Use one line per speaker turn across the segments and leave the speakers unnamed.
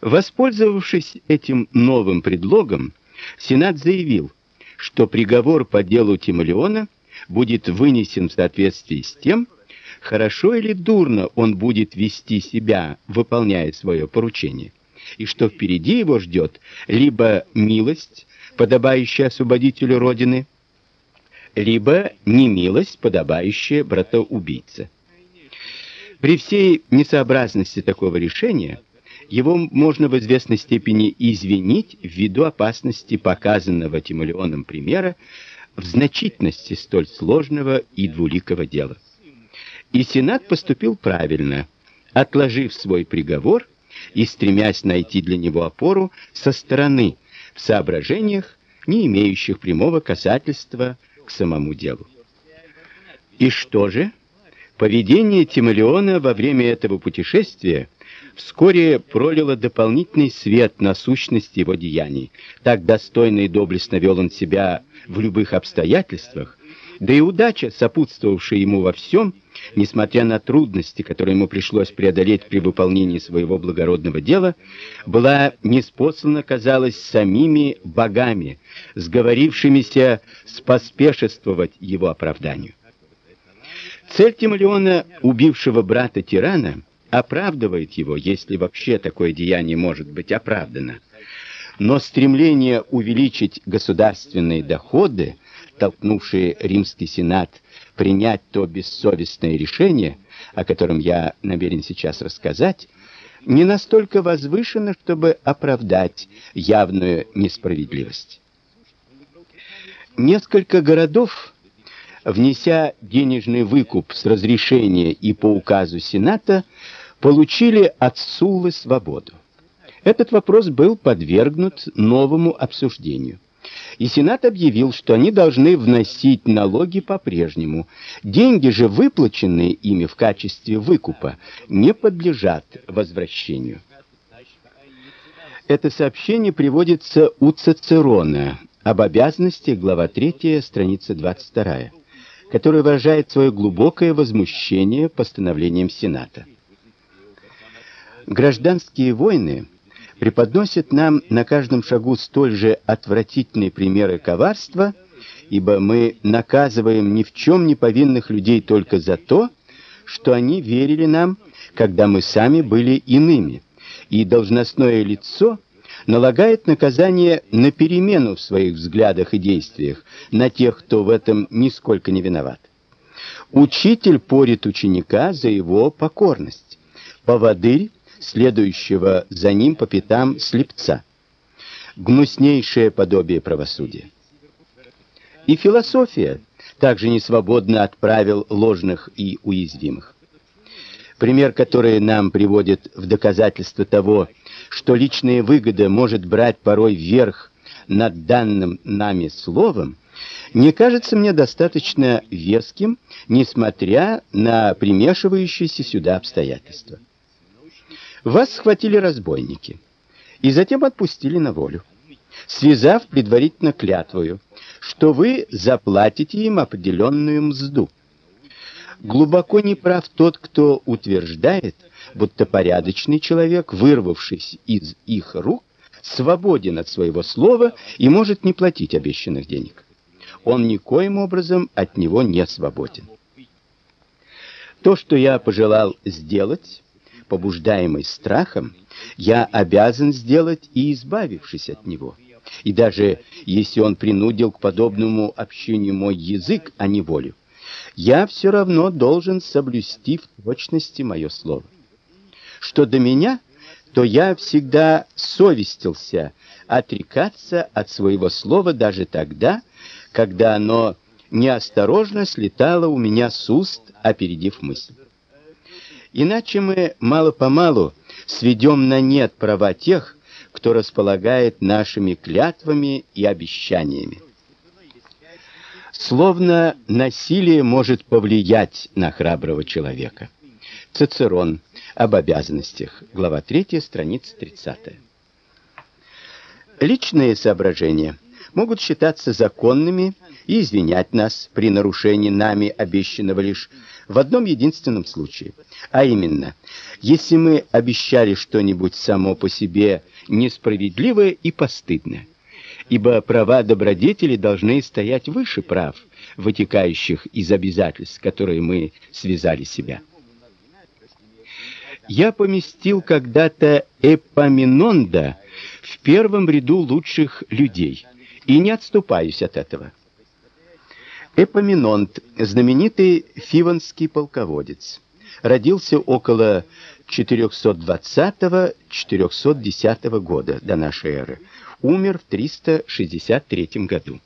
Воспользовавшись этим новым предлогом, Сенат заявил, что приговор по делу Тимолеона будет вынесен в соответствии с тем, хорошо или дурно он будет вести себя, выполняя свое поручение, и что впереди его ждет либо милость, подобающая освободителю родины, либо немилость, подобающая братоубийце. При всей несообразности такого решения его можно в известной степени извинить ввиду опасности показанного Тимолеоном примера в значительности столь сложного и двуликого дела. И Сенат поступил правильно, отложив свой приговор и стремясь найти для него опору со стороны в соображениях, не имеющих прямого касательства к самому делу. И что же? Поведение Тимолеона во время этого путешествия вскоре пролило дополнительный свет на сущность его деяний. Так достойно и доблестно вел он себя в любых обстоятельствах, да и удача, сопутствовавшая ему во всем, несмотря на трудности, которые ему пришлось преодолеть при выполнении своего благородного дела, была неспослана, казалось, самими богами, сговорившимися споспешествовать его оправданию. Цель Тимолеона, убившего брата тирана, оправдывает его, если вообще такое деяние может быть оправдано. Но стремление увеличить государственные доходы, толкнувшее римский сенат принять то бессовестное решение, о котором я намерен сейчас рассказать, не настолько возвышено, чтобы оправдать явную несправедливость. Несколько городов, внеся денежный выкуп с разрешения и по указу сената, получили от Суллы свободу. Этот вопрос был подвергнут новому обсуждению. И Сенат объявил, что они должны вносить налоги по-прежнему. Деньги же, выплаченные ими в качестве выкупа, не подлежат возвращению. Это сообщение приводится у Цицерона об обязанностях, глава 3, страница 22, который выражает свое глубокое возмущение постановлением Сената. Гражданские войны преподносят нам на каждом шагу столь же отвратительные примеры коварства, ибо мы наказываем ни в чем не повинных людей только за то, что они верили нам, когда мы сами были иными, и должностное лицо налагает наказание на перемену в своих взглядах и действиях на тех, кто в этом нисколько не виноват. Учитель порит ученика за его покорность. Поводырь следующего за ним по пятам слепца. Гнуснейшее подобие правосудия. И философия также не свободна от правил ложных и уязвимых. Пример, который нам приводит в доказательство того, что личная выгода может брать порой верх над данным нами словом, не кажется мне достаточно веским, несмотря на примешивающиеся сюда обстоятельства. Вас схватили разбойники и затем отпустили на волю, связав предварительно клятвою, что вы заплатите им определенную мзду. Глубоко неправ тот, кто утверждает, будто порядочный человек, вырвавшись из их рук, свободен от своего слова и может не платить обещанных денег. Он никоим образом от него не свободен. То, что я пожелал сделать, побуждаемый страхом, я обязан сделать и избавившись от него. И даже если он принудил к подобному общению мой язык, а не волю, я все равно должен соблюсти в точности мое слово. Что до меня, то я всегда совестился отрекаться от своего слова даже тогда, когда оно неосторожно слетало у меня с уст, опередив мысль. Иначе мы мало-помалу сведем на нет права тех, кто располагает нашими клятвами и обещаниями. Словно насилие может повлиять на храброго человека. Цицерон об обязанностях, глава 3, страница 30. Личные соображения могут считаться законными и извинять нас при нарушении нами обещанного лишь в одном единственном случае, а именно, если мы обещали что-нибудь само по себе несправедливое и постыдное. Ибо права добродетели должны стоять выше прав, вытекающих из обязательств, которые мы связали себя. Я поместил когда-то Эпаминонда в первом ряду лучших людей и не отступаюсь от этого. Эпоминонт, знаменитый фиванский полководец, родился около 420-410 года до нашей эры. Умер в 363 году.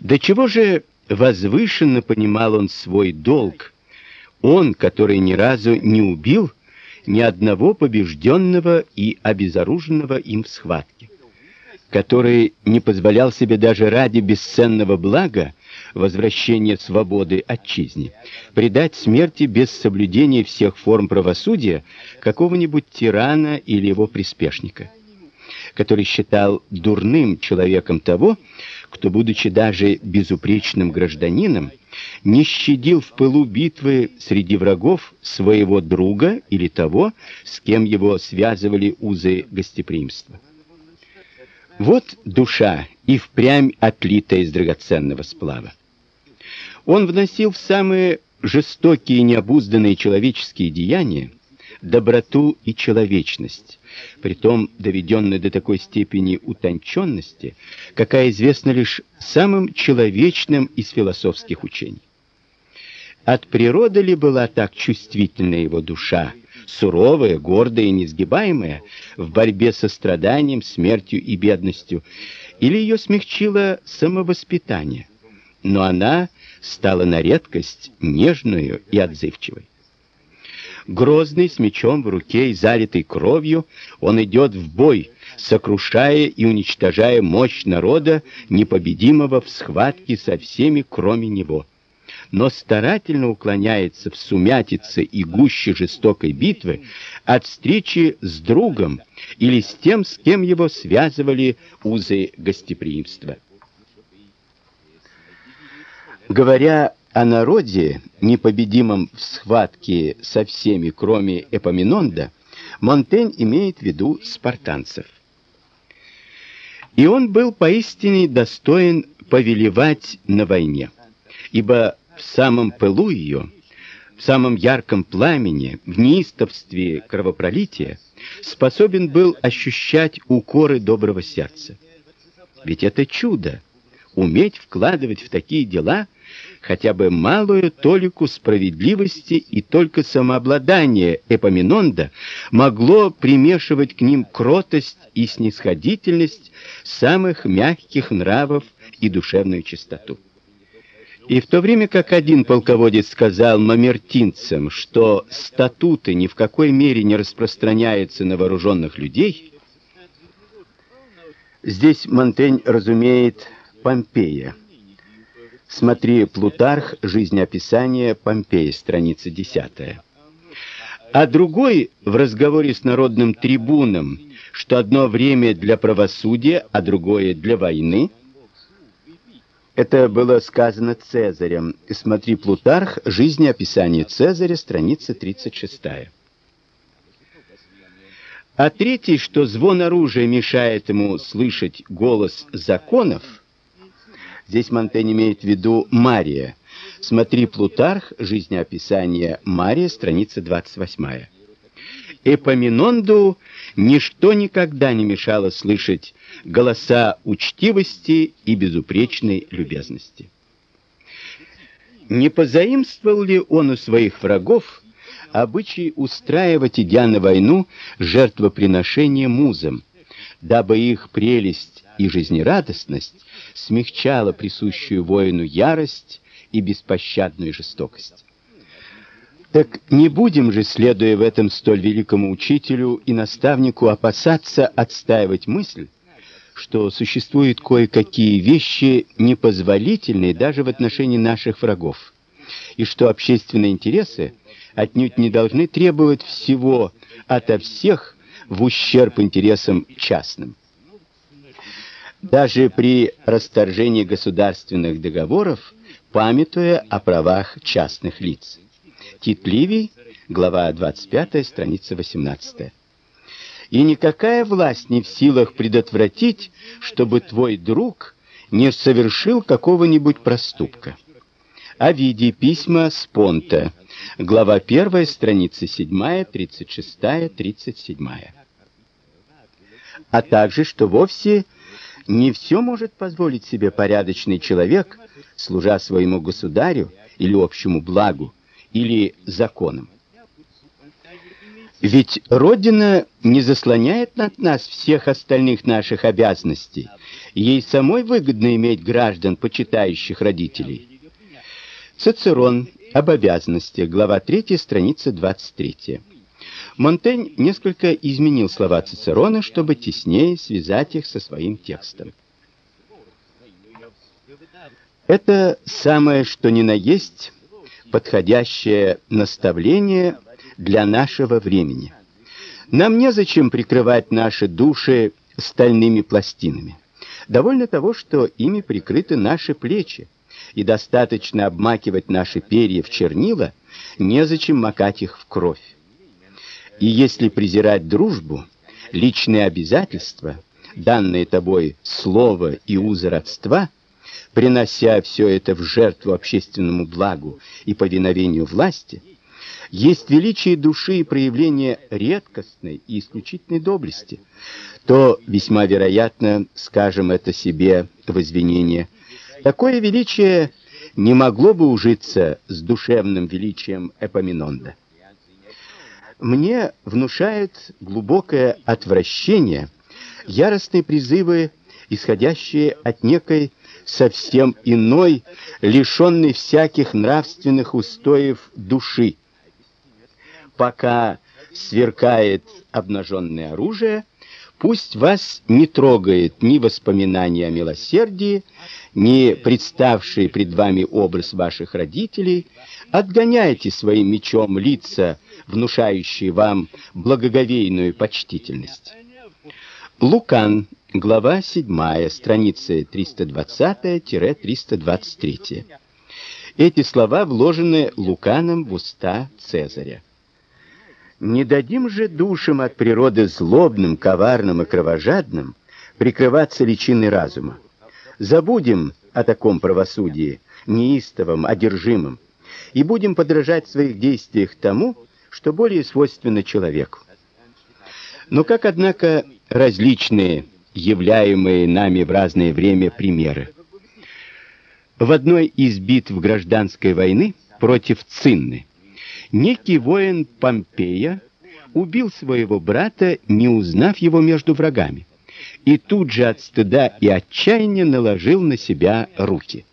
До чего же возвышенно понимал он свой долг, он, который ни разу не убил ни одного побежденного и обезоруженного им в схватке который не позволял себе даже ради бесценного блага возвращения свободы отчизне предать смерти без соблюдения всех форм правосудия какого-нибудь тирана или его приспешника, который считал дурным человеком того, кто, будучи даже безупречным гражданином, не щадил в пылу битвы среди врагов своего друга или того, с кем его связывали узы гостеприимства. Вот душа и впрямь отлитая из драгоценного сплава. Он вносил в самые жестокие и необузданные человеческие деяния доброту и человечность, притом доведенную до такой степени утонченности, какая известна лишь самым человечным из философских учений. От природы ли была так чувствительна его душа, суровая, гордая и несгибаемая в борьбе со страданием, смертью и бедностью, или ее смягчило самовоспитание, но она стала на редкость нежную и отзывчивой. Грозный, с мечом в руке и залитый кровью, он идет в бой, сокрушая и уничтожая мощь народа, непобедимого в схватке со всеми, кроме него но старательно уклоняется в сумятице и гуще жестокой битвы от встречи с другом или с тем, с кем его связывали узы гостеприимства. Говоря о народе, непобедимом в схватке со всеми, кроме Эпоминонда, Монтень имеет в виду спартанцев. И он был поистине достоин повелевать на войне, ибо в самом пылу ее, в самом ярком пламени, в неистовстве кровопролития, способен был ощущать укоры доброго сердца. Ведь это чудо уметь вкладывать в такие дела хотя бы малую толику справедливости и только самообладание Эпоминонда могло примешивать к ним кротость и снисходительность самых мягких нравов и душевную чистоту. И в то время как один полководец сказал мамертинцам, что статуты ни в какой мере не распространяются на вооруженных людей, здесь Монтень разумеет Помпея. Смотри Плутарх, жизнеописание Помпея, страница 10. А другой в разговоре с народным трибуном, что одно время для правосудия, а другое для войны, это было сказано Цезарем. Смотри Плутарх, жизнеописание Цезаря, страница 36. А третий, что звон оружия мешает ему слышать голос законов, здесь Монтень имеет в виду Мария. Смотри Плутарх, жизнеописание Мария, страница 28. Эпоминонду ничто никогда не мешало слышать голоса учтивости и безупречной любезности. Не позаимствовал ли он у своих врагов обычай устраивать, идя на войну, жертвоприношения музам, дабы их прелесть и жизнерадостность смягчала присущую воину ярость и беспощадную жестокость? Так не будем же, следуя в этом столь великому учителю и наставнику, опасаться отстаивать мысль, что существуют кое-какие вещи непозволительные даже в отношении наших врагов, и что общественные интересы отнюдь не должны требовать всего ото всех в ущерб интересам частным. даже при расторжении государственных договоров, памятуя о правах частных лиц. Тит Ливий, глава 25, страница 18. И никакая власть не в силах предотвратить, чтобы твой друг не совершил какого-нибудь проступка. Овидий, письма Спонта, глава 1, страница 7, 36, 37. А также, что вовсе не все может позволить себе порядочный человек, служа своему государю или общему благу, или законам. Ведь Родина не заслоняет над нас всех остальных наших обязанностей. Ей самой выгодно иметь граждан, почитающих родителей. Цицерон об обязанностях, глава 3, страница 23. Монтень несколько изменил слова Цицерона, чтобы теснее связать их со своим текстом. Это самое что ни на есть подходящее наставление для нашего времени. Нам незачем прикрывать наши души стальными пластинами. Довольно того, что ими прикрыты наши плечи, и достаточно обмакивать наши перья в чернила, незачем макать их в кровь. И если презирать дружбу, личные обязательства, данные тобой слово и узы родства, принося все это в жертву общественному благу и повиновению власти, есть величие души и проявление редкостной и исключительной доблести, то весьма вероятно, скажем это себе в извинение, такое величие не могло бы ужиться с душевным величием Эпоминонда. Мне внушает глубокое отвращение яростные призывы, исходящие от некой совсем иной, лишенной всяких нравственных устоев души. Пока сверкает обнаженное оружие, пусть вас не трогает ни воспоминания о милосердии, ни представший пред вами образ ваших родителей, отгоняйте своим мечом лица, внушающие вам благоговейную почтительность. Лукан, глава 7, страницы 320-323. Эти слова вложены Луканом в уста Цезаря. Не дадим же душам от природы злобным, коварным и кровожадным прикрываться личиной разума. Забудем о таком правосудии, неистовом, одержимом, и будем подражать в своих действиях тому, что более свойственно человеку. Но как, однако, различные, являемые нами в разное время примеры. В одной из битв гражданской войны против Цинны некий воин Помпея убил своего брата, не узнав его между врагами, и тут же от стыда и отчаяния наложил на себя руки.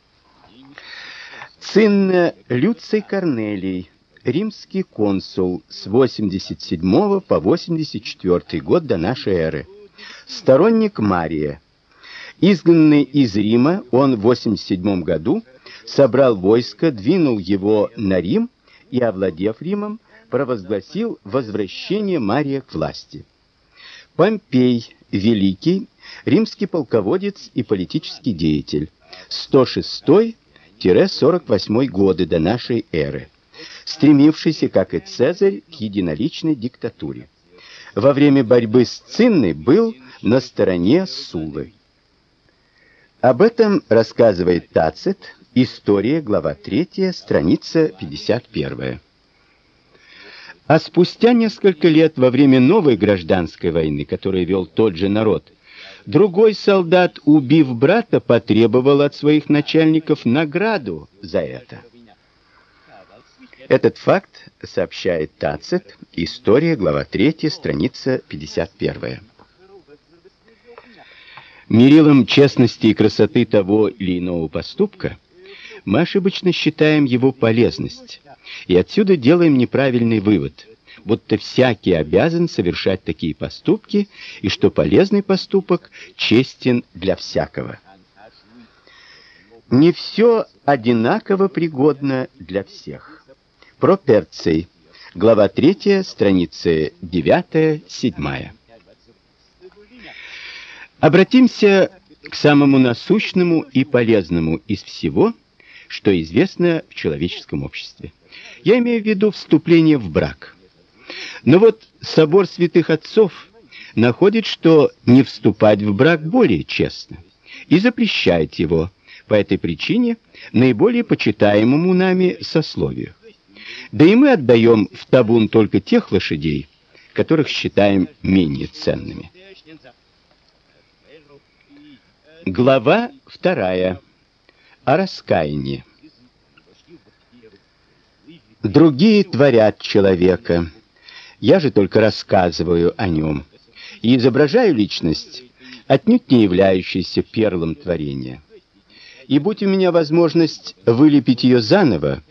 Цинна Люций Корнелий, римский консул с 87 по 84 год до нашей эры. Сторонник Мария. Изгнанный из Рима, он в 87 году собрал войско, двинул его на Рим и, овладев Римом, провозгласил возвращение Мария к власти. Помпей Великий, римский полководец и политический деятель, 106-48 годы до нашей эры, стремившийся, как и Цезарь, к единоличной диктатуре. Во время борьбы с Цинной был на стороне Сулы. Об этом рассказывает Тацит, История, глава 3, страница 51. А спустя несколько лет во время новой гражданской войны, которую вел тот же народ, другой солдат, убив брата, потребовал от своих начальников награду за это. Этот факт сообщает Тацит, История, глава 3, страница 51. Мерилом честности и красоты того или иного поступка мы ошибочно считаем его полезность, и отсюда делаем неправильный вывод, будто всякий обязан совершать такие поступки, и что полезный поступок честен для всякого. Не все одинаково пригодно для всех. Проперций. Глава 3, страницы 9-7. Обратимся к самому насущному и полезному из всего, что известно в человеческом обществе. Я имею в виду вступление в брак. Но вот собор святых отцов находит, что не вступать в брак более честно и запрещает его по этой причине наиболее почитаемому нами сословию. Да и мы отдаем в табун только тех лошадей, которых считаем менее ценными. Глава вторая. О раскаянии. Другие творят человека. Я же только рассказываю о нем и изображаю личность, отнюдь не являющуюся перлом творения. И будь у меня возможность вылепить ее заново,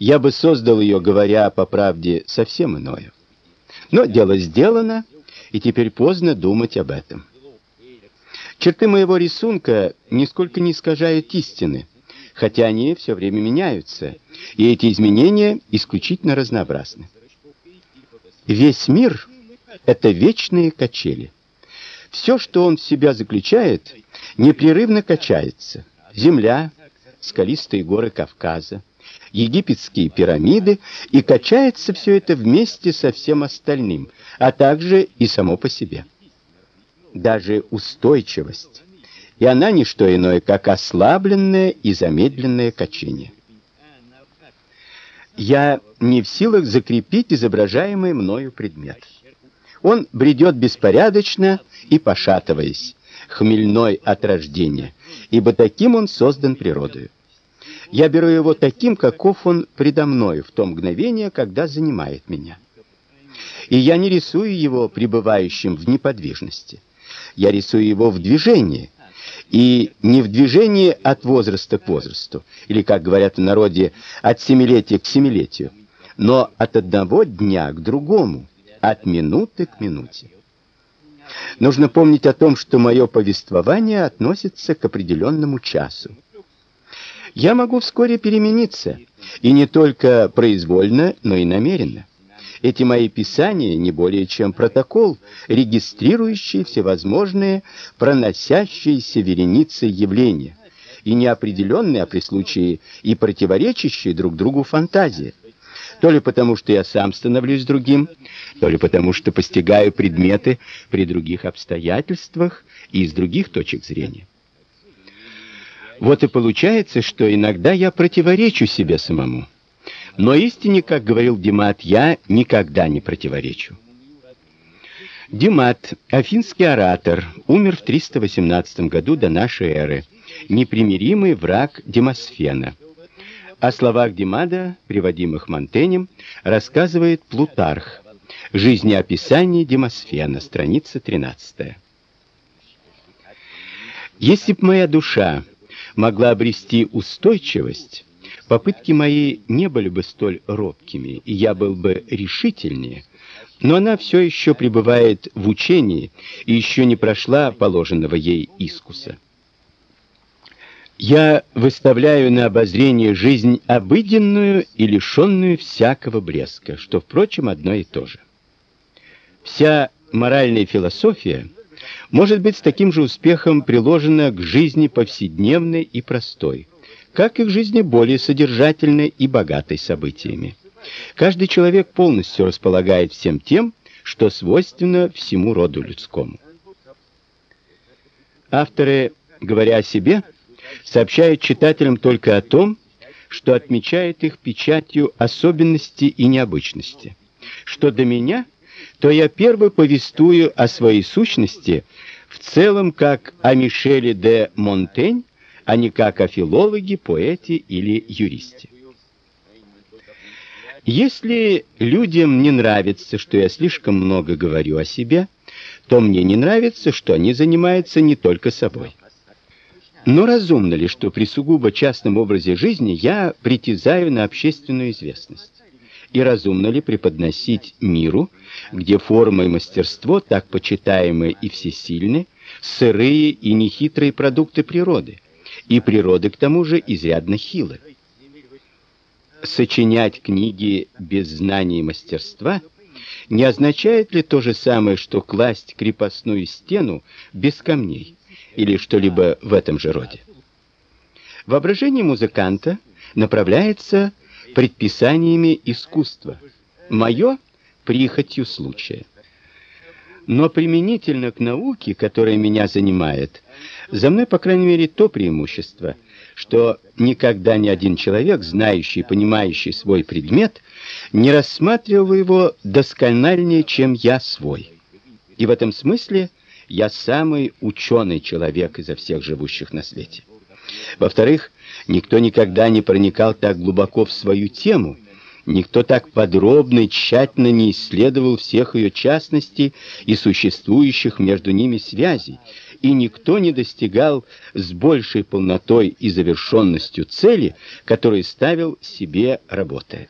я бы создал ее, говоря по правде, совсем иное. Но дело сделано, и теперь поздно думать об этом. Черты моего рисунка нисколько не искажают истины, хотя они все время меняются, и эти изменения исключительно разнообразны. Весь мир это вечные качели. Все, что он в себя заключает, непрерывно качается. Земля, скалистые горы Кавказа, египетские пирамиды, и качается все это вместе со всем остальным, а также и само по себе даже устойчивость, и она не что иное, как ослабленное и замедленное качение. Я не в силах закрепить изображаемый мною предмет. Он бредет беспорядочно и пошатываясь, хмельной от рождения, ибо таким он создан природой. Я беру его таким, каков он предо мною в то мгновение, когда занимает меня. И я не рисую его пребывающим в неподвижности я рисую его в движении. И не в движении от возраста к возрасту, или, как говорят в народе, от семилетия к семилетию, но от одного дня к другому, от минуты к минуте. Нужно помнить о том, что мое повествование относится к определенному часу. Я могу вскоре перемениться, и не только произвольно, но и намеренно. Эти мои писания не более чем протокол, регистрирующий всевозможные проносящиеся вереницы явления, и неопределенные, а при случае и противоречащие друг другу фантазии. То ли потому, что я сам становлюсь другим, то ли потому, что постигаю предметы при других обстоятельствах и из других точек зрения. Вот и получается, что иногда я противоречу себе самому. Но истине, как говорил Димат, я никогда не противоречу. Димат, афинский оратор, умер в 318 году до нашей эры, непримиримый враг Демосфена. О словах Димада, приводимых Монтенем, рассказывает Плутарх. Жизнеописание Демосфена, страница 13. Если б моя душа могла обрести устойчивость, Попытки мои не были бы столь робкими, и я был бы решительнее, но она все еще пребывает в учении и еще не прошла положенного ей искуса. Я выставляю на обозрение жизнь обыденную и лишенную всякого блеска, что, впрочем, одно и то же. Вся моральная философия может быть с таким же успехом приложена к жизни повседневной и простой, как и в жизни более содержательной и богатой событиями. Каждый человек полностью располагает всем тем, что свойственно всему роду людскому. Авторы, говоря о себе, сообщают читателям только о том, что отмечает их печатью особенности и необычности. Что до меня, то я первый повествую о своей сущности в целом как о Мишеле де Монтень, а не как о филологе, поэте или юристе. Если людям не нравится, что я слишком много говорю о себе, то мне не нравится, что они занимаются не только собой. Но разумно ли, что при сугубо частном образе жизни я притязаю на общественную известность? И разумно ли преподносить миру, где форма и мастерство так почитаемы и всесильны, сырые и нехитрые продукты природы, и природы к тому же изрядно хилы. Сочинять книги без знания и мастерства не означает ли то же самое, что класть крепостную стену без камней или что-либо в этом же роде. Воображение музыканта направляется предписаниями искусства, мое прихотью случая. Но применительно к науке, которая меня занимает, за мной, по крайней мере, то преимущество, что никогда ни один человек, знающий и понимающий свой предмет, не рассматривал его доскональнее, чем я свой. И в этом смысле я самый ученый человек изо всех живущих на свете. Во-вторых, никто никогда не проникал так глубоко в свою тему, никто так подробно и тщательно не исследовал всех ее частностей и существующих между ними связей, и никто не достигал с большей полнотой и завершенностью цели, которую ставил себе работая.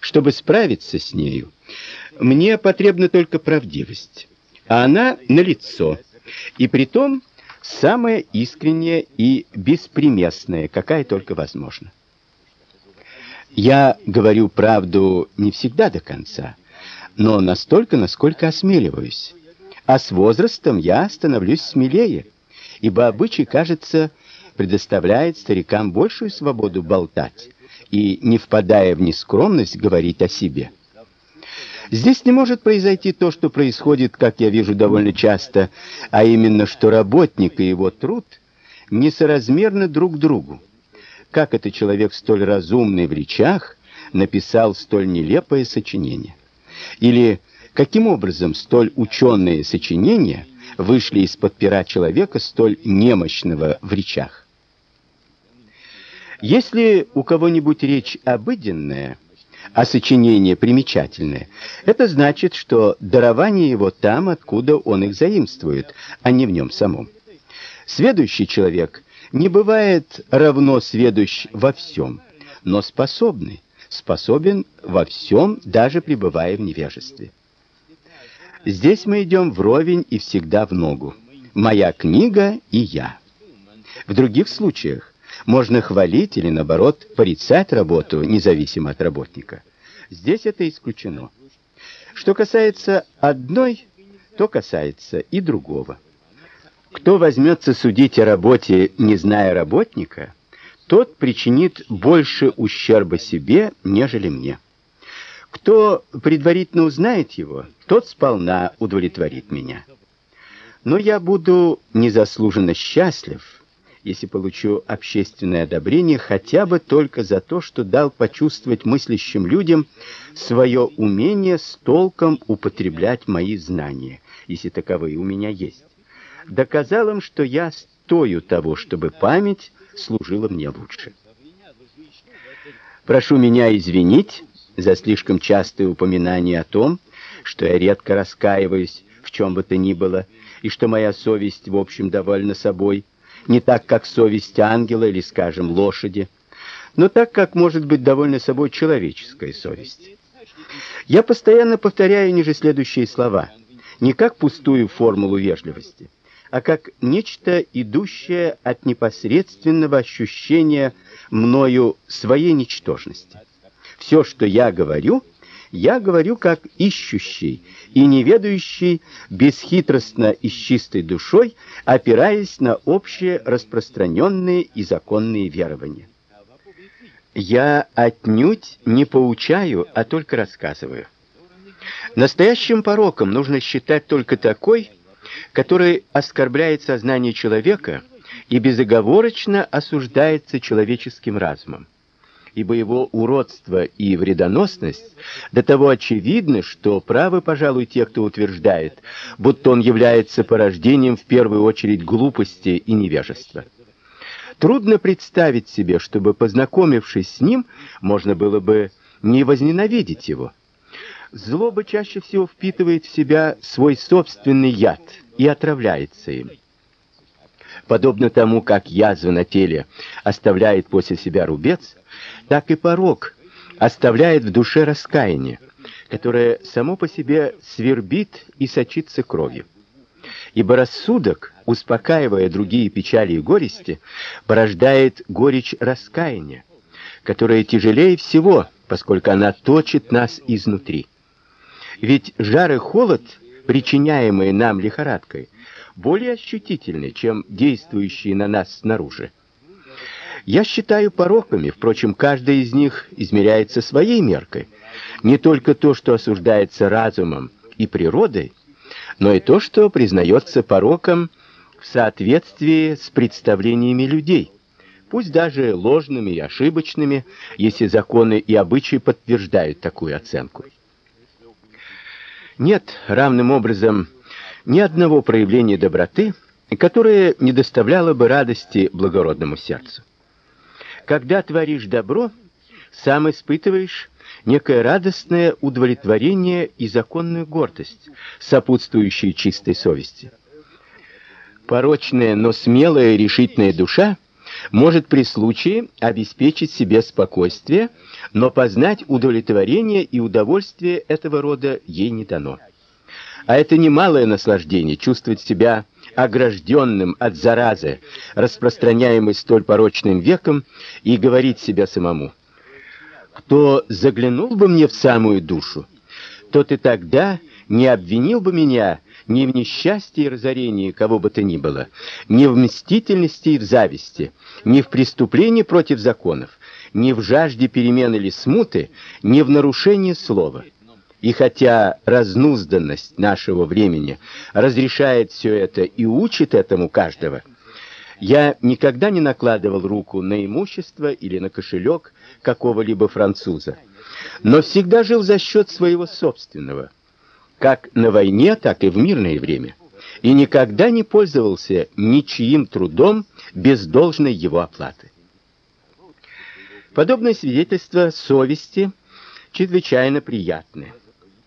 Чтобы справиться с нею, мне потребна только правдивость, а она налицо, и притом самая искренняя и беспримесная, какая только возможна. Я говорю правду не всегда до конца, но настолько, насколько осмеливаюсь. А с возрастом я становлюсь смелее, ибо обычай, кажется, предоставляет старикам большую свободу болтать и, не впадая в нескромность, говорить о себе. Здесь не может произойти то, что происходит, как я вижу довольно часто, а именно, что работник и его труд несоразмерны друг другу. Как это человек столь разумный в речах написал столь нелепое сочинение? Или каким образом столь ученые сочинения вышли из-под пера человека столь немощного в речах? Если у кого-нибудь речь обыденная, а сочинение примечательное, это значит, что дарование его там, откуда он их заимствует, а не в нем самом. Сведущий человек не бывает равно сведущ во всем, но способный, способен во всем, даже пребывая в невежестве. Здесь мы идем вровень и всегда в ногу. Моя книга и я. В других случаях можно хвалить или наоборот порицать работу, независимо от работника. Здесь это исключено. Что касается одной, то касается и другого. Кто возьмется судить о работе, не зная работника, тот причинит больше ущерба себе, нежели мне. Кто предварительно узнает его, тот сполна удовлетворит меня. Но я буду незаслуженно счастлив, если получу общественное одобрение хотя бы только за то, что дал почувствовать мыслящим людям свое умение с толком употреблять мои знания, если таковые у меня есть. Доказал им, что я стою того, чтобы память служила мне лучше. Прошу меня извинить за слишком частое упоминание о том, что я редко раскаиваюсь в чем бы то ни было, и что моя совесть в общем довольна собой не так, как совесть ангела или, скажем, лошади, но так, как может быть довольна собой человеческая совесть. Я постоянно повторяю ниже следующие слова, не как пустую формулу вежливости, а как нечто идущее от непосредственного ощущения мною своей ничтожности. Все, что я говорю, я говорю как ищущий и неведающий, бесхитростно и с чистой душой, опираясь на общие распространенные и законные верования. Я отнюдь не поучаю, а только рассказываю. Настоящим пороком нужно считать только такой, который оскорбляет сознание человека и безоговорочно осуждается человеческим разумом ибо его уродство и вредоносность до того очевидны, что правы, пожалуй, те, кто утверждает, будто он является порождением в первую очередь глупости и невежества. Трудно представить себе, чтобы, познакомившись с ним, можно было бы не возненавидеть его. Злоба чаще всего впитывает в себя свой собственный яд и отравляется им. Подобно тому, как язва на теле оставляет после себя рубец, так и порок оставляет в душе раскаяние, которое само по себе свербит и сочится кровью. Ибо рассудок, успокаивая другие печали и горести, порождает горечь раскаяния, которая тяжелее всего, поскольку она точит нас изнутри. Ведь жар и холод, причиняемые нам лихорадкой, более ощутительны, чем действующие на нас снаружи. Я считаю пороками, впрочем, каждый из них измеряется своей меркой. Не только то, что осуждается разумом и природой, но и то, что признается пороком в соответствии с представлениями людей, пусть даже ложными и ошибочными, если законы и обычаи подтверждают такую оценку. Нет равным образом ни одного проявления доброты, которое не доставляло бы радости благородному сердцу. Когда творишь добро, сам испытываешь некое радостное удовлетворение и законную гордость, сопутствующие чистой совести. Порочная, но смелая и решительная душа может при случае обеспечить себе спокойствие, но познать удовлетворение и удовольствие этого рода ей не дано. А это немалое наслаждение чувствовать себя огражденным от заразы, распространяемой столь порочным веком, и говорить себе самому: кто заглянул бы мне в самую душу, тот и тогда не обвинил бы меня ни в несчастье и разорении кого бы то ни было, ни в мстительности и в зависти, ни в преступлении против законов, ни в жажде перемен или смуты, ни в нарушении слова. И хотя разнузданность нашего времени разрешает все это и учит этому каждого, я никогда не накладывал руку на имущество или на кошелек какого-либо француза, но всегда жил за счет своего собственного – как на войне, так и в мирное время, и никогда не пользовался ничьим трудом без должной его оплаты. Подобное свидетельство совести чрезвычайно приятны.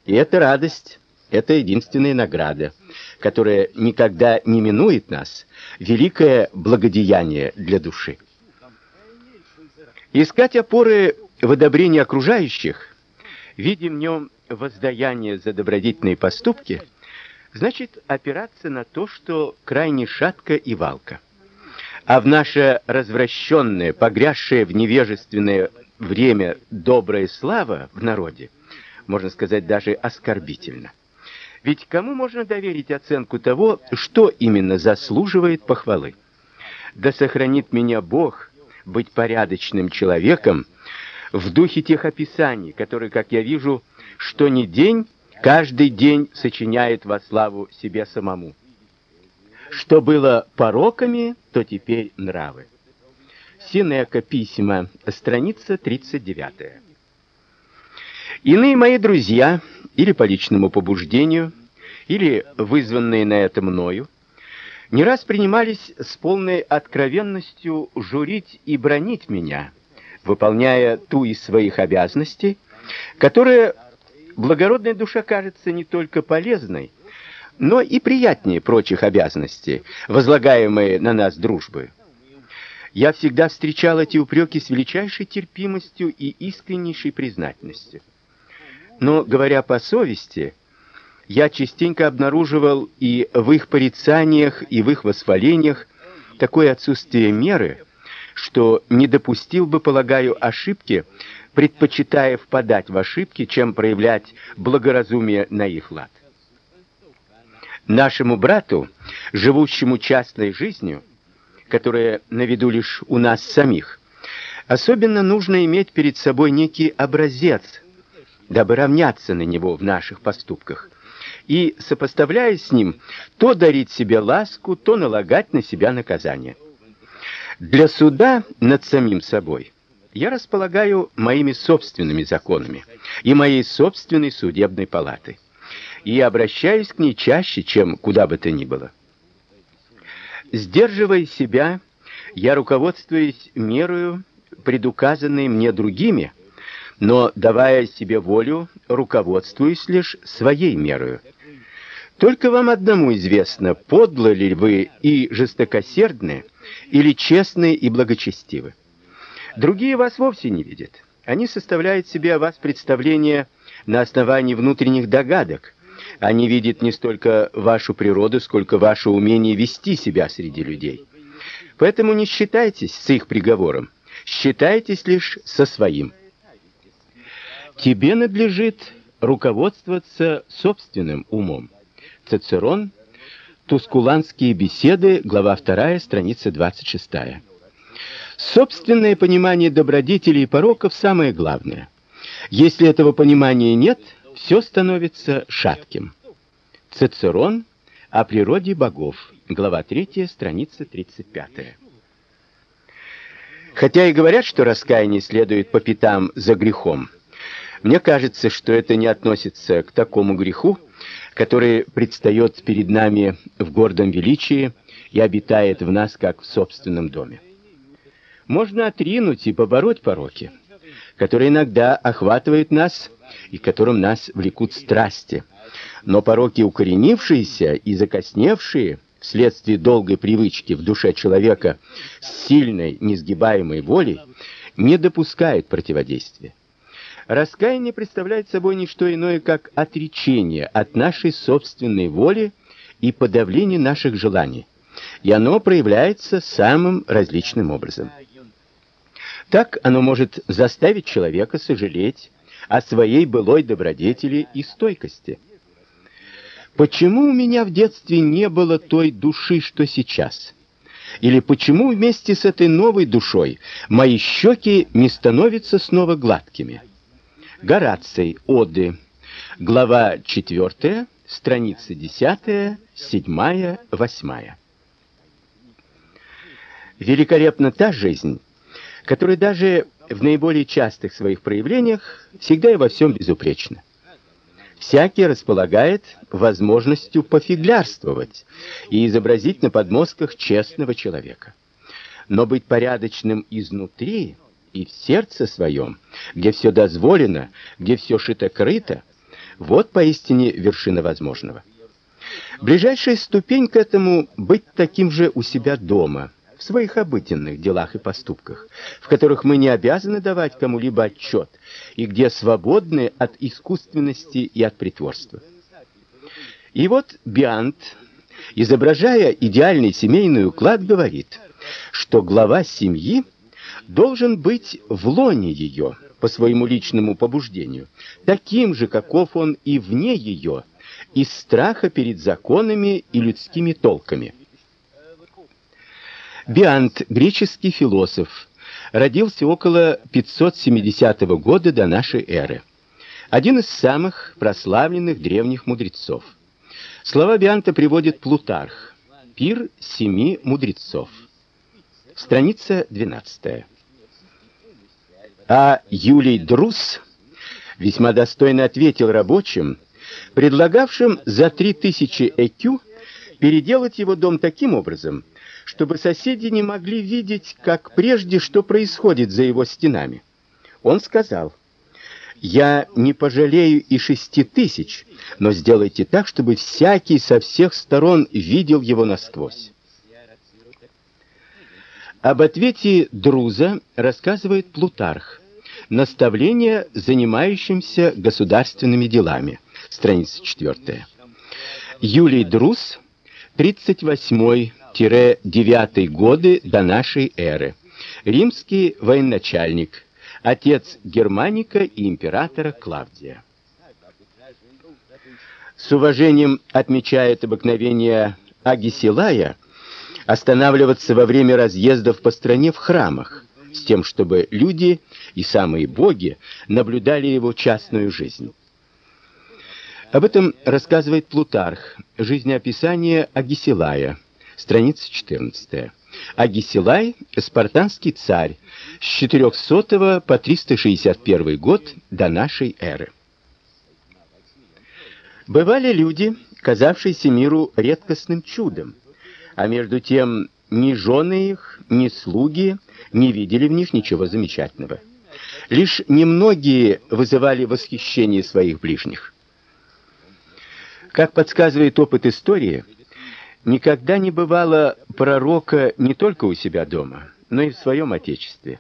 И эта радость это единственная награда, которая никогда не минует нас, великое благодеяние для души. Искать опоры в одобрении окружающих, видим в нем воздаяние за добродетельные поступки, значит опираться на то, что крайне шатко и валко. А в наше развращенное, погрязшее в невежественное время добрая слава в народе, можно сказать, даже оскорбительно. Ведь кому можно доверить оценку того, что именно заслуживает похвалы? Да сохранит меня Бог быть порядочным человеком в духе тех описаний, которые, как я вижу, что ни день, каждый день сочиняет во славу себе самому. Что было пороками, то теперь нравы. Синека, письма, страница 39. Иные мои друзья, или по личному побуждению, или вызванные на это мною, не раз принимались с полной откровенностью журить и бронить меня, выполняя ту из своих обязанностей, которая Благородная душа кажется не только полезной, но и приятнее прочих обязанностей, возлагаемые на нас дружбой. Я всегда встречал эти упреки с величайшей терпимостью и искреннейшей признательностью. Но, говоря по совести, я частенько обнаруживал и в их порицаниях, и в их восхвалениях такое отсутствие меры, что не допустил бы, полагаю, ошибки, предпочитая впадать в ошибки, чем проявлять благоразумие на их лад. Нашему брату, живущему частной жизнью, которая на виду лишь у нас самих, особенно нужно иметь перед собой некий образец, дабы равняться на него в наших поступках, и, сопоставляя с ним, то дарить себе ласку, то налагать на себя наказание. Для суда над самим собой – я располагаю моими собственными законами и моей собственной судебной палатой. И обращаюсь к ней чаще, чем куда бы то ни было. Сдерживая себя, я руководствуюсь мерою, предуказанной мне другими, но давая себе волю, руководствуюсь лишь своей мерою. Только вам одному известно, подлы ли вы и жестокосердны, или честны и благочестивы. Другие вас вовсе не видят. Они составляют себе о вас представление на основании внутренних догадок. Они видят не столько вашу природу, сколько ваше умение вести себя среди людей. Поэтому не считайтесь с их приговором, считайтесь лишь со своим. Тебе надлежит руководствоваться собственным умом. Цицерон Тускуланские беседы, глава 2, страница 26. Собственное понимание добродетелей и пороков самое главное. Если этого понимания нет, все становится шатким. Цицерон о природе богов, глава 3, страница 35. Хотя и говорят, что раскаяние следует по пятам за грехом, мне кажется, что это не относится к такому греху, который предстает перед нами в гордом величии и обитает в нас как в собственном доме. Можно отринуть и побороть пороки, которые иногда охватывают нас и которым нас влекут страсти. Но пороки укоренившиеся и закосневшие вследствие долгой привычки в душе человека с сильной, несгибаемой волей не допускают противодействия. Раскаяние представляет собой не что иное, как отречение от нашей собственной воли и подавление наших желаний. И оно проявляется самым различным образом. Так оно может заставить человека сожалеть о своей былой добродетели и стойкости. Почему у меня в детстве не было той души, что сейчас? Или почему вместе с этой новой душой мои щеки не становятся снова гладкими? Гораций. Оды. Глава 4, страницы 10, 7, 8. Великолепна та жизнь, которая даже в наиболее частых своих проявлениях всегда и во всем безупречна. Всякий располагает возможностью пофиглярствовать и изобразить на подмостках честного человека. Но быть порядочным изнутри и в сердце своем, где все дозволено, где все шито-крыто, вот поистине вершина возможного. Ближайшая ступень к этому быть таким же у себя дома, в своих обыденных делах и поступках, в которых мы не обязаны давать кому-либо отчет, и где свободны от искусственности и от притворства. И вот Биант, изображая идеальный семейный уклад, говорит, что глава семьи должен быть в лоне ее по своему личному побуждению, таким же, каков он и вне ее, из страха перед законами и людскими толками. Биант, греческий философ, родился около 570 года до нашей эры. Один из самых прославленных древних мудрецов. Слова Бианта приводит Плутарх. Пир семи мудрецов. Страница 12. А Юлий Друс весьма достойно ответил рабочим, предлагавшим за три тысячи экю переделать его дом таким образом, чтобы соседи не могли видеть, как прежде, что происходит за его стенами. Он сказал: "Я не пожалею и шести тысяч, но сделайте так, чтобы всякий со всех сторон видел его насквозь". Об ответе Друза рассказывает Плутарх. Наставление занимающимся государственными делами. Страница 4. Юлий Друз 38-9 годы до нашей эры. Римский военачальник, отец Германика и императора Клавдия. С уважением отмечает обыкновение Агисилая останавливаться во время разъездов по стране в храмах, с тем, чтобы люди и самые боги наблюдали его частную жизнь. Об этом рассказывает Плутарх, жизнеописание Агисилая, страница 14. Агисилай спартанский царь с 400 по 361 год до нашей эры. Бывали люди, казавшиеся миру редкостным чудом, а между тем ни жены их, ни слуги не видели в них ничего замечательного. Лишь немногие вызывали восхищение своих ближних. Как подсказывает опыт истории, никогда не бывало пророка не только у себя дома, но и в своем отечестве.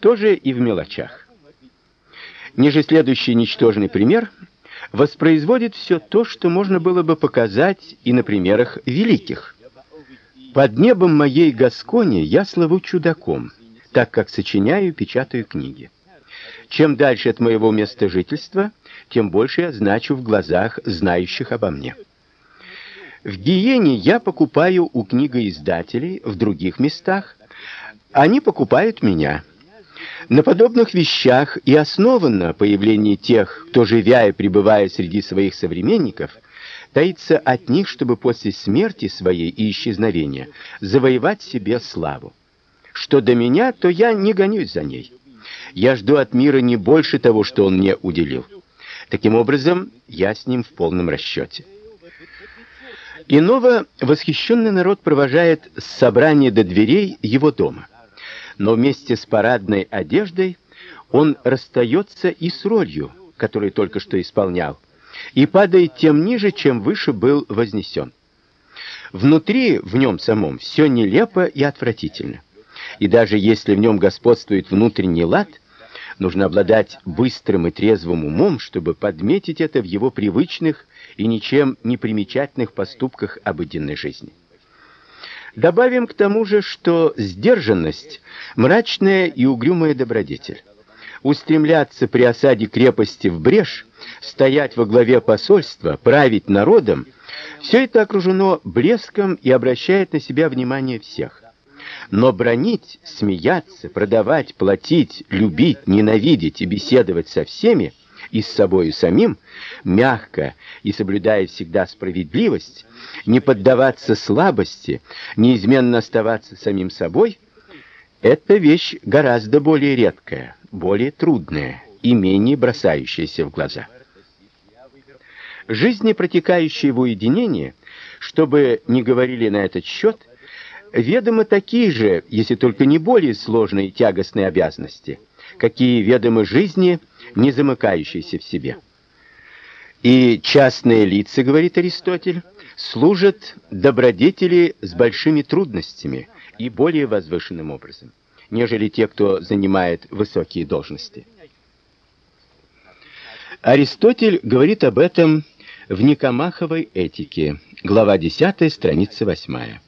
Тоже и в мелочах. Ниже следующий ничтожный пример воспроизводит все то, что можно было бы показать и на примерах великих. Под небом моей Гаскони я славу чудаком, так как сочиняю и печатаю книги. Чем дальше от моего места жительства, тем больше я значу в глазах знающих обо мне. В Гиене я покупаю у книгоиздателей в других местах, они покупают меня. На подобных вещах и основано появление тех, кто живя и пребывая среди своих современников, таится от них, чтобы после смерти своей и исчезновения завоевать себе славу. Что до меня, то я не гонюсь за ней. Я жду от мира не больше того, что он мне уделил. Таким образом, я с ним в полном расчете. Иного восхищенный народ провожает с собрания до дверей его дома. Но вместе с парадной одеждой он расстается и с ролью, которую только что исполнял, и падает тем ниже, чем выше был вознесен. Внутри в нем самом все нелепо и отвратительно. И даже если в нем господствует внутренний лад, нужно обладать быстрым и трезвым умом, чтобы подметить это в его привычных и ничем не примечательных поступках обыденной жизни. Добавим к тому же, что сдержанность мрачная и угрюмая добродетель. Устремляться при осаде крепости в брешь, стоять во главе посольства, править народом все это окружено блеском и обращает на себя внимание всех. Но бронить, смеяться, продавать, платить, любить, ненавидеть и беседовать со всеми и с собою самим, мягко и соблюдая всегда справедливость, не поддаваться слабости, неизменно оставаться самим собой это вещь гораздо более редкая, более трудная и менее бросающаяся в глаза. Жизни, протекающие в уединении, чтобы не говорили на этот счет, ведомы такие же, если только не более сложные и тягостные обязанности, какие ведомы жизни не замыкающейся в себе. И частные лица, говорит Аристотель, служат добродетели с большими трудностями и более возвышенным образом, нежели те, кто занимает высокие должности. Аристотель говорит об этом в Никомаховой этике, глава 10, страница 8.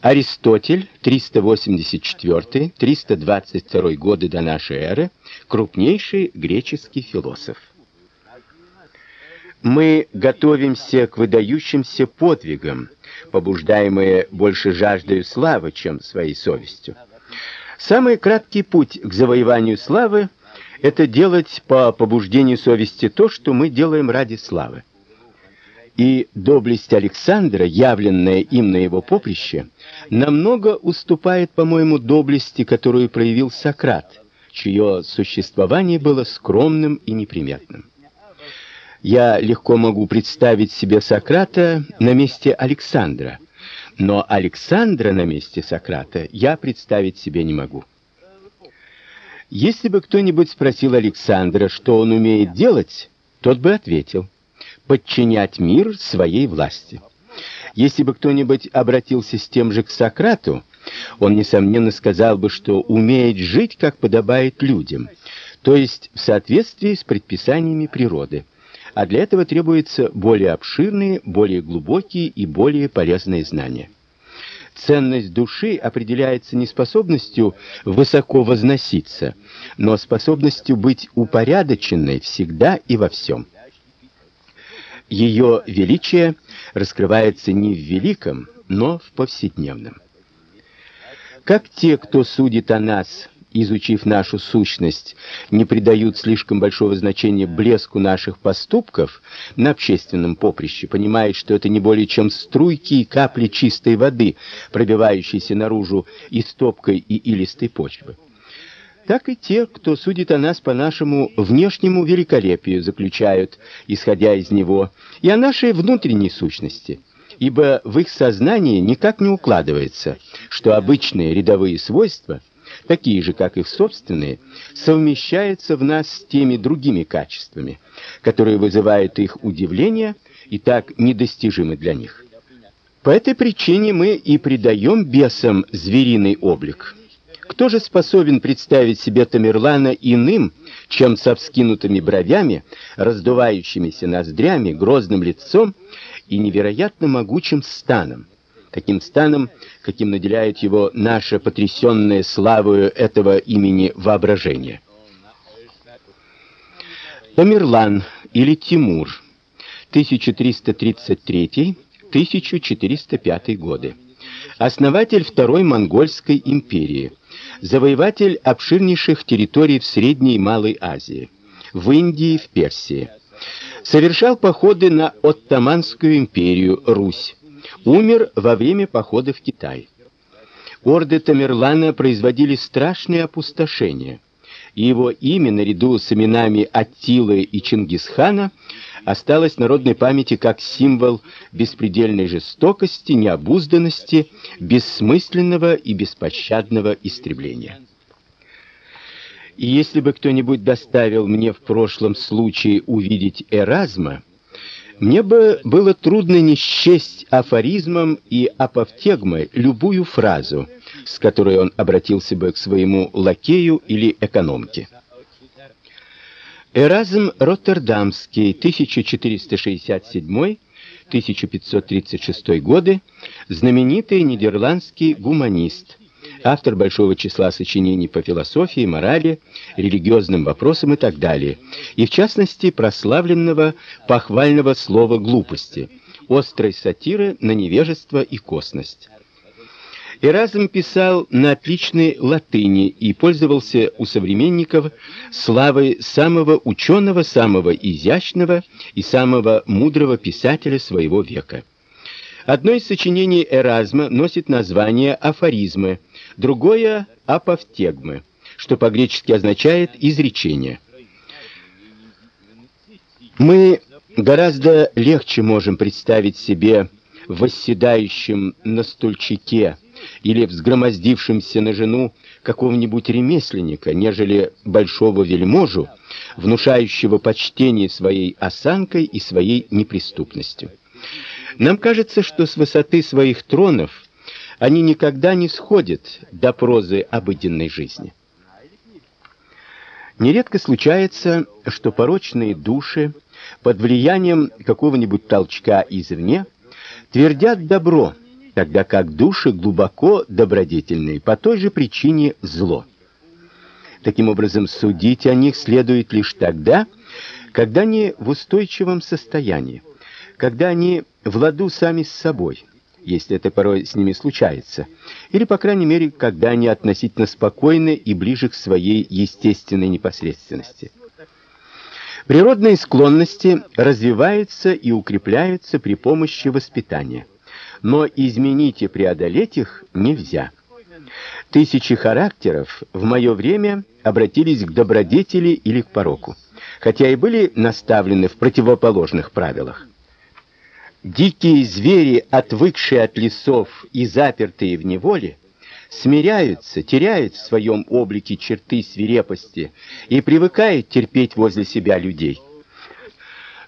Аристотель 384-322 годы до нашей эры, крупнейший греческий философ. Мы готовимся к выдающимся подвигам, побуждаемые больше жаждой славы, чем своей совестью. Самый краткий путь к завоеванию славы это делать по побуждению совести то, что мы делаем ради славы. И доблесть Александра, явленная им на его поприще, намного уступает, по-моему, доблести, которую проявил Сократ, чье существование было скромным и неприметным. Я легко могу представить себе Сократа на месте Александра, но Александра на месте Сократа я представить себе не могу. Если бы кто-нибудь спросил Александра, что он умеет делать, тот бы ответил: подчинять мир своей власти. Если бы кто-нибудь обратился с тем же к Сократу, он несомненно сказал бы, что умеет жить, как подобает людям, то есть в соответствии с предписаниями природы а для этого требуются более обширные, более глубокие и более полезные знания. Ценность души определяется не способностью высоко возноситься, но способностью быть упорядоченной всегда и во всем. Ее величие раскрывается не в великом, но в повседневном. Как те, кто судит о нас изучив нашу сущность, не придают слишком большого значения блеску наших поступков на общественном поприще, понимая, что это не более чем струйки и капли чистой воды, пробивающиеся наружу из топкой и илистой почвы. Так и те, кто судит о нас по нашему внешнему великолепию, заключают, исходя из него, и о нашей внутренней сущности ибо в их сознании никак не укладывается, что обычные рядовые свойства такие же, как их собственные, совмещаются в нас с теми другими качествами, которые вызывают их удивление и так недостижимы для них. По этой причине мы и придаем бесам звериный облик. Кто же способен представить себе Тамерлана иным, чем со вскинутыми бровями, раздувающимися ноздрями, грозным лицом и невероятно могучим станом? таким станом, каким наделяет его наша потрясенная славою этого имени воображение. Тамерлан или Тимур 1333 1405 годы. Основатель Второй монгольской империи, завоеватель обширнейших территорий в Средней и Малой Азии, в Индии, в Персии. Совершал походы на Оттоманскую империю, Русь. Умер во время похода в Китай. Орды Тамерлана производили страшные опустошения его имя наряду с именами Аттилы и Чингисхана осталось в народной памяти как символ беспредельной жестокости, необузданности, бессмысленного и беспощадного истребления. И если бы кто-нибудь доставил мне в прошлом случае увидеть Эразма, мне бы было трудно не счесть афоризмом и апофтегмой любую фразу, с которой он обратился бы к своему лакею или экономке. Эразм Роттердамский, 1467-1536 годы, знаменитый нидерландский гуманист, автор большого числа сочинений по философии, морали, религиозным вопросам и так далее, и в частности прославленного похвального слова глупости, острой сатиры на невежество и косность. Эразм писал на отличной латыни и пользовался у современников славой самого ученого, самого изящного и самого мудрого писателя своего века. Одно из сочинений Эразма носит название афоризмы, другое апофтегмы, что по-гречески означает изречение. Мы гораздо легче можем представить себе восседающим на стульчике или взгромоздившимся на жену какого-нибудь ремесленника, нежели большого вельможу, внушающего почтение своей осанкой и своей неприступностью. Нам кажется, что с высоты своих тронов они никогда не сходят до прозы обыденной жизни. Нередко случается, что порочные души под влиянием какого-нибудь толчка извне твердят добро, тогда как души глубоко добродетельные по той же причине зло. Таким образом, судить о них следует лишь тогда, когда они в устойчивом состоянии, когда они в ладу сами с собой, если это порой с ними случается, или по крайней мере, когда они относительно спокойны и ближе к своей естественной непосредственности. Природные склонности развиваются и укрепляются при помощи воспитания но изменить и преодолеть их нельзя. Тысячи характеров в мое время обратились к добродетели или к пороку, хотя и были наставлены в противоположных правилах. Дикие звери, отвыкшие от лесов и запертые в неволе, смиряются, теряют в своем облике черты свирепости и привыкают терпеть возле себя людей.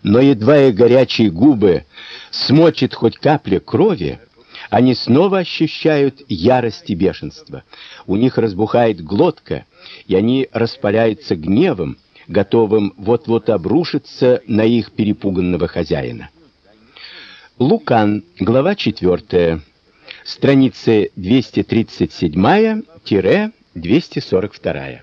Но едва и горячие губы смочит хоть капля крови, они снова ощущают ярость и бешенство. У них разбухает глотка, и они распаляются гневом, готовым вот-вот обрушиться на их перепуганного хозяина. Лукан, глава 4, страницы 237-242.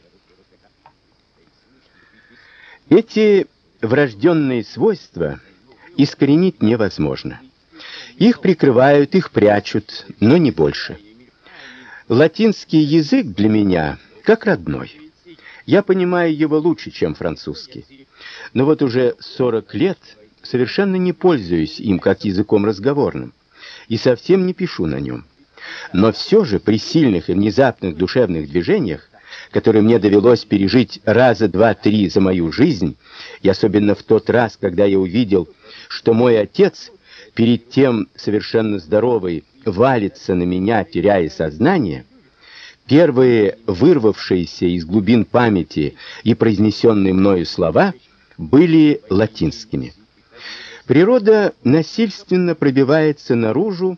Эти врожденные свойства – искоренить невозможно. Их прикрывают, их прячут, но не больше. Латинский язык для меня как родной. Я понимаю его лучше, чем французский. Но вот уже 40 лет совершенно не пользуюсь им как языком разговорным и совсем не пишу на нем. Но все же при сильных и внезапных душевных движениях, которые мне довелось пережить раза два-три за мою жизнь, и особенно в тот раз, когда я увидел что мой отец, перед тем совершенно здоровый, валится на меня, теряя сознание, первые вырвавшиеся из глубин памяти и произнесенные мною слова были латинскими. Природа насильственно пробивается наружу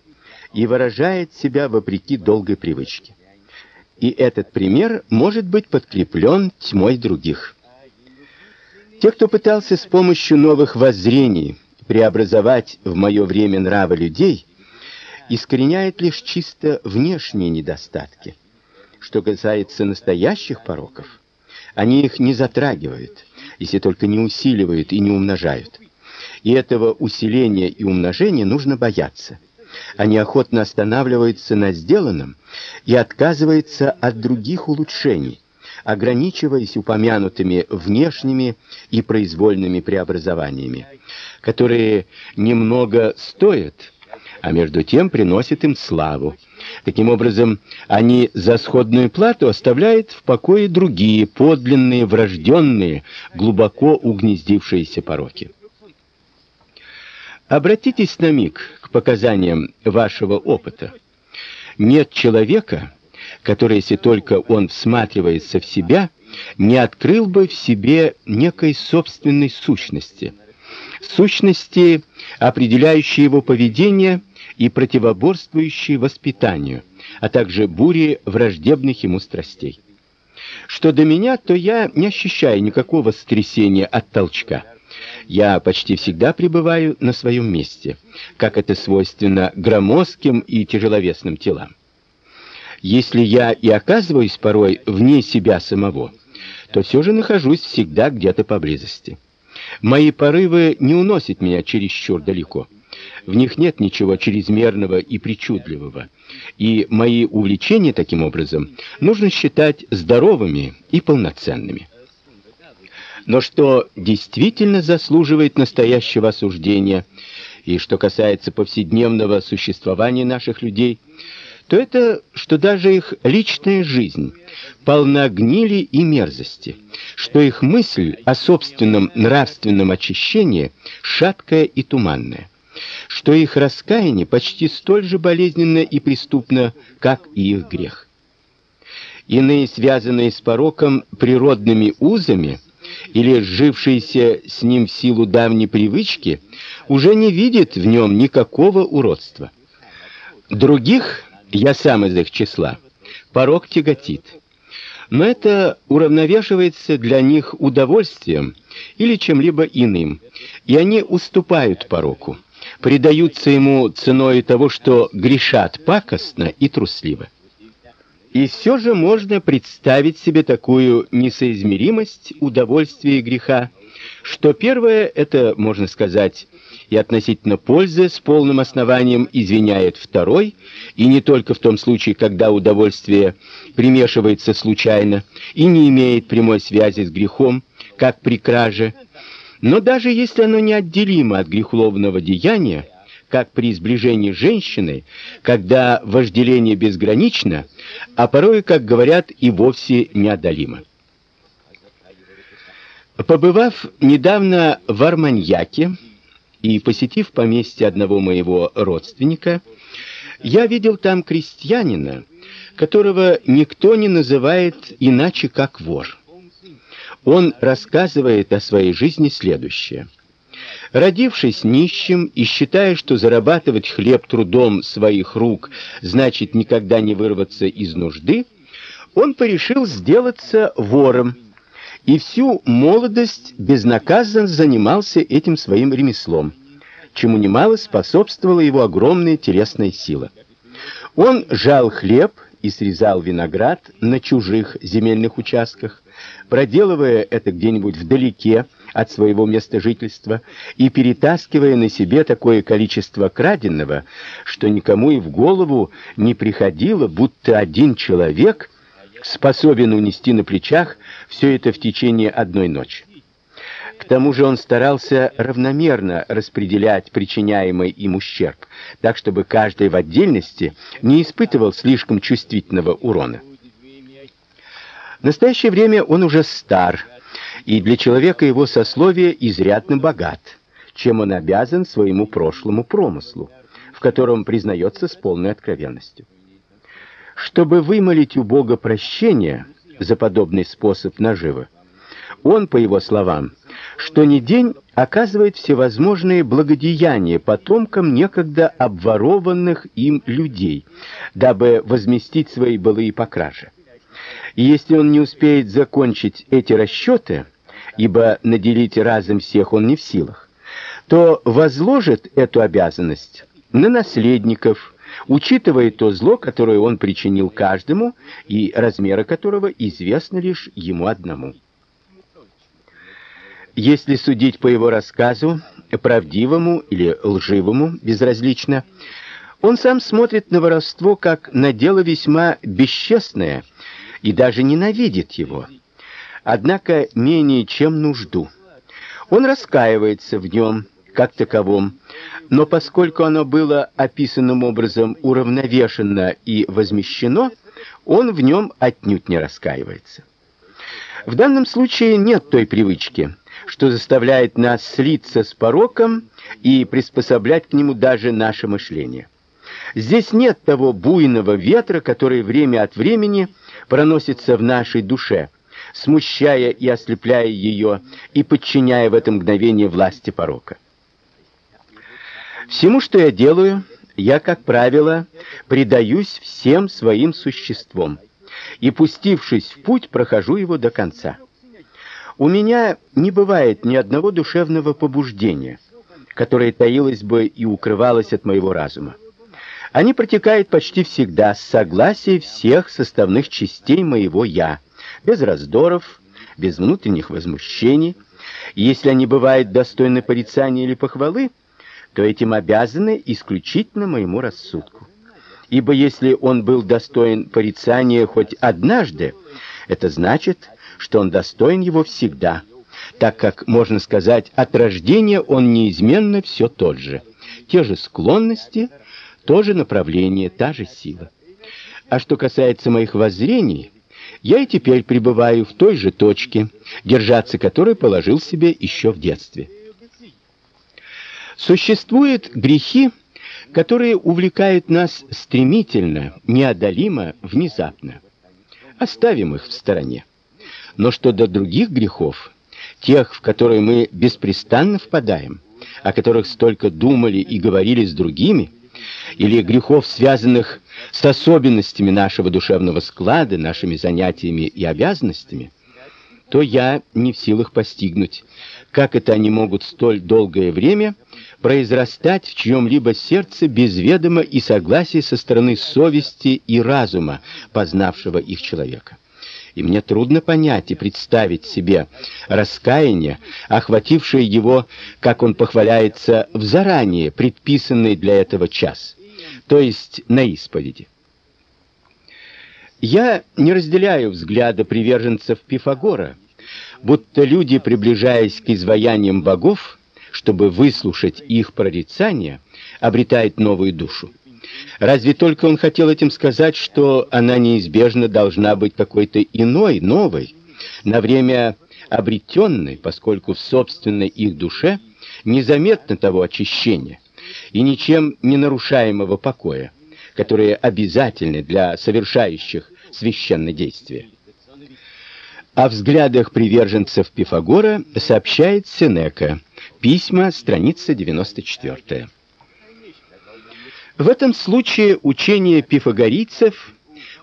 и выражает себя вопреки долгой привычке. И этот пример может быть подкреплен тьмой других. Те, кто пытался с помощью новых воззрений преобразовать в мое время нравы людей, искореняет лишь чисто внешние недостатки. Что касается настоящих пороков, они их не затрагивают, если только не усиливают и не умножают. и этого усиления и умножения нужно бояться. Они охотно останавливаются на сделанном и отказываются от других улучшений, ограничиваясь упомянутыми внешними и произвольными преобразованиями, которые немного стоят, а между тем приносят им славу. Таким образом, они за сходную плату оставляют в покое другие подлинные, врожденные, глубоко угнездившиеся пороки. Обратитесь на миг к показаниям вашего опыта. Нет человека, который, если только он всматривается в себя, не открыл бы в себе некой собственной сущности, сущности, определяющей его поведение и противоборствующей воспитанию, а также буре враждебных ему страстей. Что до меня, то я не ощущаю никакого сотрясения от толчка. Я почти всегда пребываю на своем месте, как это свойственно громоздким и тяжеловесным телам. Если я и оказываюсь порой вне себя самого, то все же нахожусь всегда где-то поблизости. Мои порывы не уносят меня чересчур далеко. В них нет ничего чрезмерного и причудливого. И мои увлечения таким образом нужно считать здоровыми и полноценными. Но что действительно заслуживает настоящего осуждения, и что касается повседневного существования наших людей, то это, что даже их личная жизнь полна гнили и мерзости, что их мысль о собственном нравственном очищении шаткая и туманная, что их раскаяние почти столь же болезненно и преступно, как и их грех. Иные, связанные с пороком природными узами, или сжившиеся с ним в силу давней привычки, уже не видят в нем никакого уродства. Других, я сам из их числа, порок тяготит. Но это уравновешивается для них удовольствием или чем-либо иным, и они уступают пороку, предаются ему ценой того, что грешат пакостно и трусливо. И все же можно представить себе такую несоизмеримость удовольствия и греха, что первое это, можно сказать, и относительно пользы с полным основанием извиняет второй, и не только в том случае, когда удовольствие примешивается случайно и не имеет прямой связи с грехом, как при краже, но даже если оно неотделимо от греховного деяния, как при сближении с женщиной, когда вожделение безгранично, а порой, как говорят, и вовсе неодолимо. Побывав недавно в Арманьяке и посетив поместье одного моего родственника, я видел там крестьянина, которого никто не называет иначе как вор. Он рассказывает о своей жизни следующее: Родившись нищим и считая, что зарабатывать хлеб трудом своих рук значит никогда не вырваться из нужды, он порешил сделаться вором. И всю молодость безнаказанно занимался этим своим ремеслом, чему немало способствовала его огромная телесная сила. Он жал хлеб и срезал виноград на чужих земельных участках, проделывая это где-нибудь вдалеке от своего места жительства и перетаскивая на себе такое количество краденого, что никому и в голову не приходило, будто один человек способен унести на плечах все это в течение одной ночи. К тому же он старался равномерно распределять причиняемый им ущерб, так чтобы каждый в отдельности не испытывал слишком чувствительного урона. В настоящее время он уже стар, и для человека его сословие изрядно богат, чем он обязан своему прошлому промыслу, в котором признается с полной откровенностью. Чтобы вымолить у Бога прощение за подобный способ наживы, он, по его словам, что ни день оказывает всевозможные благодеяния потомкам некогда обворованных им людей, дабы возместить свои былые покражи. И если он не успеет закончить эти расчеты, ибо наделить разом всех он не в силах, то возложит эту обязанность на наследников, учитывая то зло, которое он причинил каждому и размеры которого известны лишь ему одному. Если судить по его рассказу, правдивому или лживому, безразлично, он сам смотрит на воровство как на дело весьма бесчестное и даже ненавидит его. Однако менее чем нужду. Он раскаивается в нем как таковом, но поскольку оно было описанным образом уравновешенно и возмещено, он в нем отнюдь не раскаивается. В данном случае нет той привычки, что заставляет нас слиться с пороком и приспособлять к нему даже наше мышление. Здесь нет того буйного ветра, который время от времени проносится в нашей душе, смущая и ослепляя ее и подчиняя в это мгновение власти порока. Всему, что я делаю, я, как правило, предаюсь всем своим существом и, пустившись в путь, прохожу его до конца. У меня не бывает ни одного душевного побуждения, которое таилось бы и укрывалось от моего разума. Они протекают почти всегда с согласия всех составных частей моего я, без раздоров, без внутренних возмущений. Если они бывают достойны порицания или похвалы, то этим обязаны исключительно моему рассудку. Ибо если он был достоин порицания хоть однажды, это значит, что он достоин его всегда, так как, можно сказать, от рождения он неизменно все тот же. Те же склонности, то же направление, та же сила. А что касается моих воззрений, я и теперь пребываю в той же точке, держаться которой положил себе еще в детстве. Существуют грехи, которые увлекают нас стремительно, неодолимо, внезапно. Оставим их в стороне. Но что до других грехов, тех, в которые мы беспрестанно впадаем, о которых столько думали и говорили с другими, или грехов, связанных с особенностями нашего душевного склада, нашими занятиями и обязанностями, то я не в силах постигнуть, как это они могут столь долгое время произрастать в чьем-либо сердце без ведома и согласия со стороны совести и разума, познавшего их человека. И мне трудно понять и представить себе раскаяние, охватившее его, как он похваляется, в заранее предписанный для этого час, то есть на исповеди. Я не разделяю взгляда приверженцев Пифагора, будто люди, приближаясь к изваяниям богов, чтобы выслушать их прорицания, обретают новую душу. Разве только он хотел этим сказать, что она неизбежно должна быть какой-то иной, новой, на время обретенной, поскольку в собственной их душе незаметно того очищения и ничем не нарушаемого покоя, которые обязательны для совершающих священное действие. О взглядах приверженцев Пифагора сообщает Сенека. Письма, страница 94. В этом случае учение пифагорийцев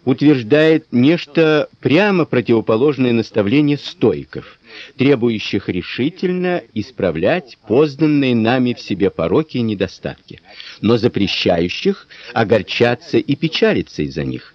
утверждает нечто прямо противоположное наставлению стоиков, требующих решительно исправлять познанные нами в себе пороки и недостатки, но запрещающих огорчаться и печалиться из-за них.